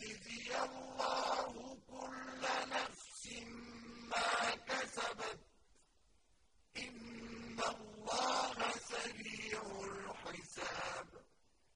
gave